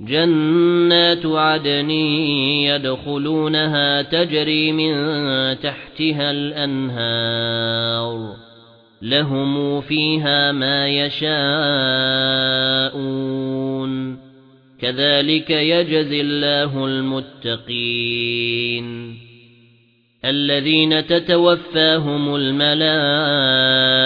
جَنَّاتُ عَدْنٍ يَدْخُلُونَهَا تَجْرِي مِن تَحْتِهَا الْأَنْهَارُ لَهُمْ فِيهَا مَا يَشَاءُونَ كَذَلِكَ يَجْزِي اللَّهُ الْمُتَّقِينَ الَّذِينَ تَتَوَفَّاهُمُ الْمَلَائِكَةُ